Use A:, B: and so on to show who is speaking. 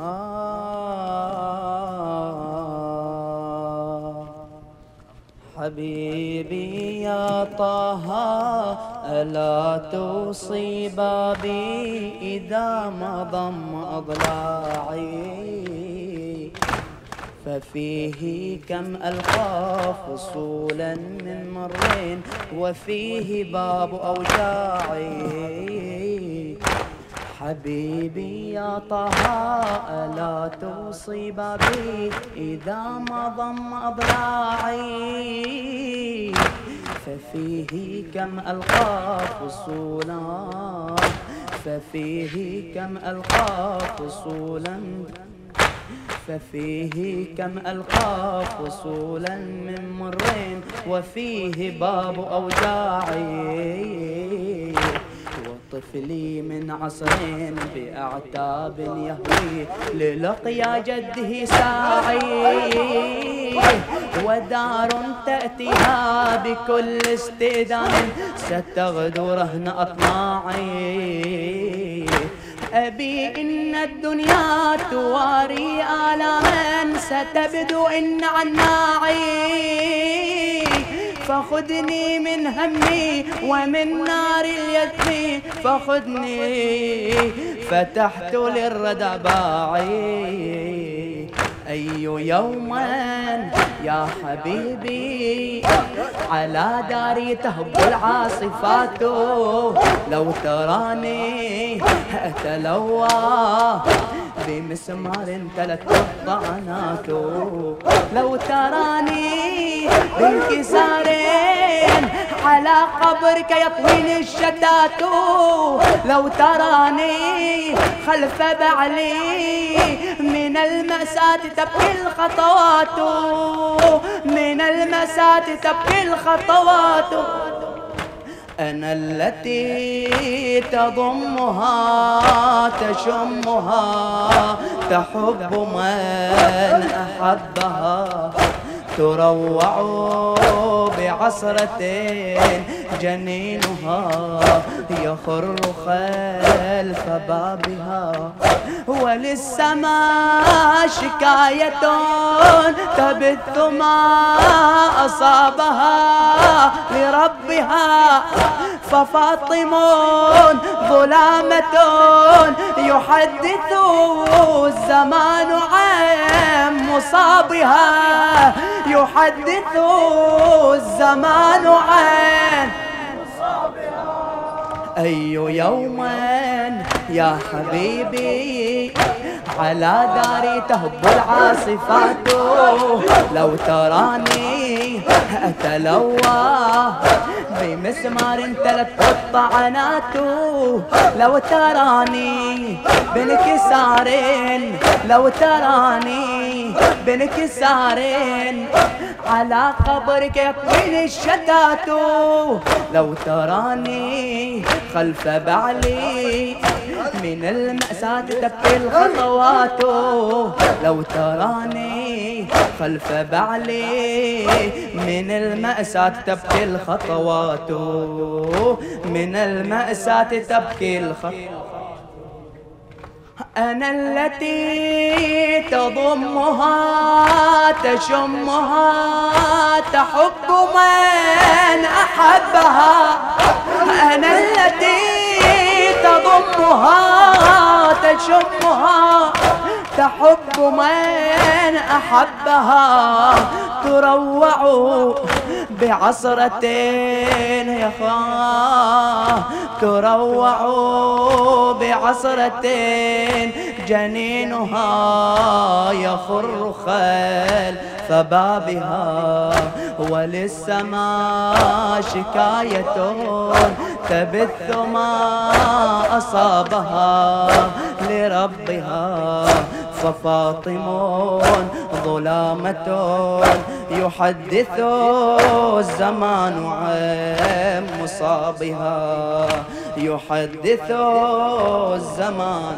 A: آه. حبيبي يا طه ألا توصي بابي إذا ما ضم أضلاعي؟ ففيه كم ألقى فصولا من مرين وفيه باب أوجاعي. حبيبي يا طه ألا توصي بابي إذا ما ضم أضلاعي ففيه كم ألقى فصولا ففيه كم ألقى فصولا ففيه كم ألقى فصولا من مرين وفيه باب أوجاعي. وطفلي من عصرين بأعتاب يهوي للقيا جده ساعي. ودار تأتيها بكل استئذان ستغدو رهن أطماعي. أبي إن الدنيا تواري آلاما ستبدو إن عناعي فخذني من همي ومن نار اليتم. فخذني فتحت للردى باعي أي يوما يا حبيبي على داري تهب العاصفات. لو تراني أتلوى بمسمار تلت الطعنات لو تراني بانكسارين على قبرك يطويني الشتات لو تراني خلف بعلي من المسات تبكي الخطوات. من المسات تبكي الخطوات. أنا التي تضمها تشمها تحب من أحبها. تروع بعصرة جنينها يخر خلف بابها. وللسماء شكاية تبث ما أصابها لربها. ففاطم ظلامة يحدث الزمان عن مصابها. يحدث الزمان عن أي يوم يا حبيبي على داري تهب العاصفات. لو تراني أتلوى بمسمار تلت الطعنات لو تراني بانكسار لو تراني بانكسار على قبرك يطويني الشتات لو تراني خلف بعلي من المأساة تبكي الخطوات لو تراني خلف بعلي من المأساة تبكي الخطوات. من المأساة تبكي الخطوات. أنا التي تضمها تشمها تحب من أحبها. أنا التي تضمها تشمها. تحب من أحبها تروع بعصرة يا خاه تروع بعصرة جنينها يخر خلف بابها وللسماء شكاية تبث ما أصابها لربها. ففاطم ظلامة يحدث الزمان عن مصابها. يحدث الزمان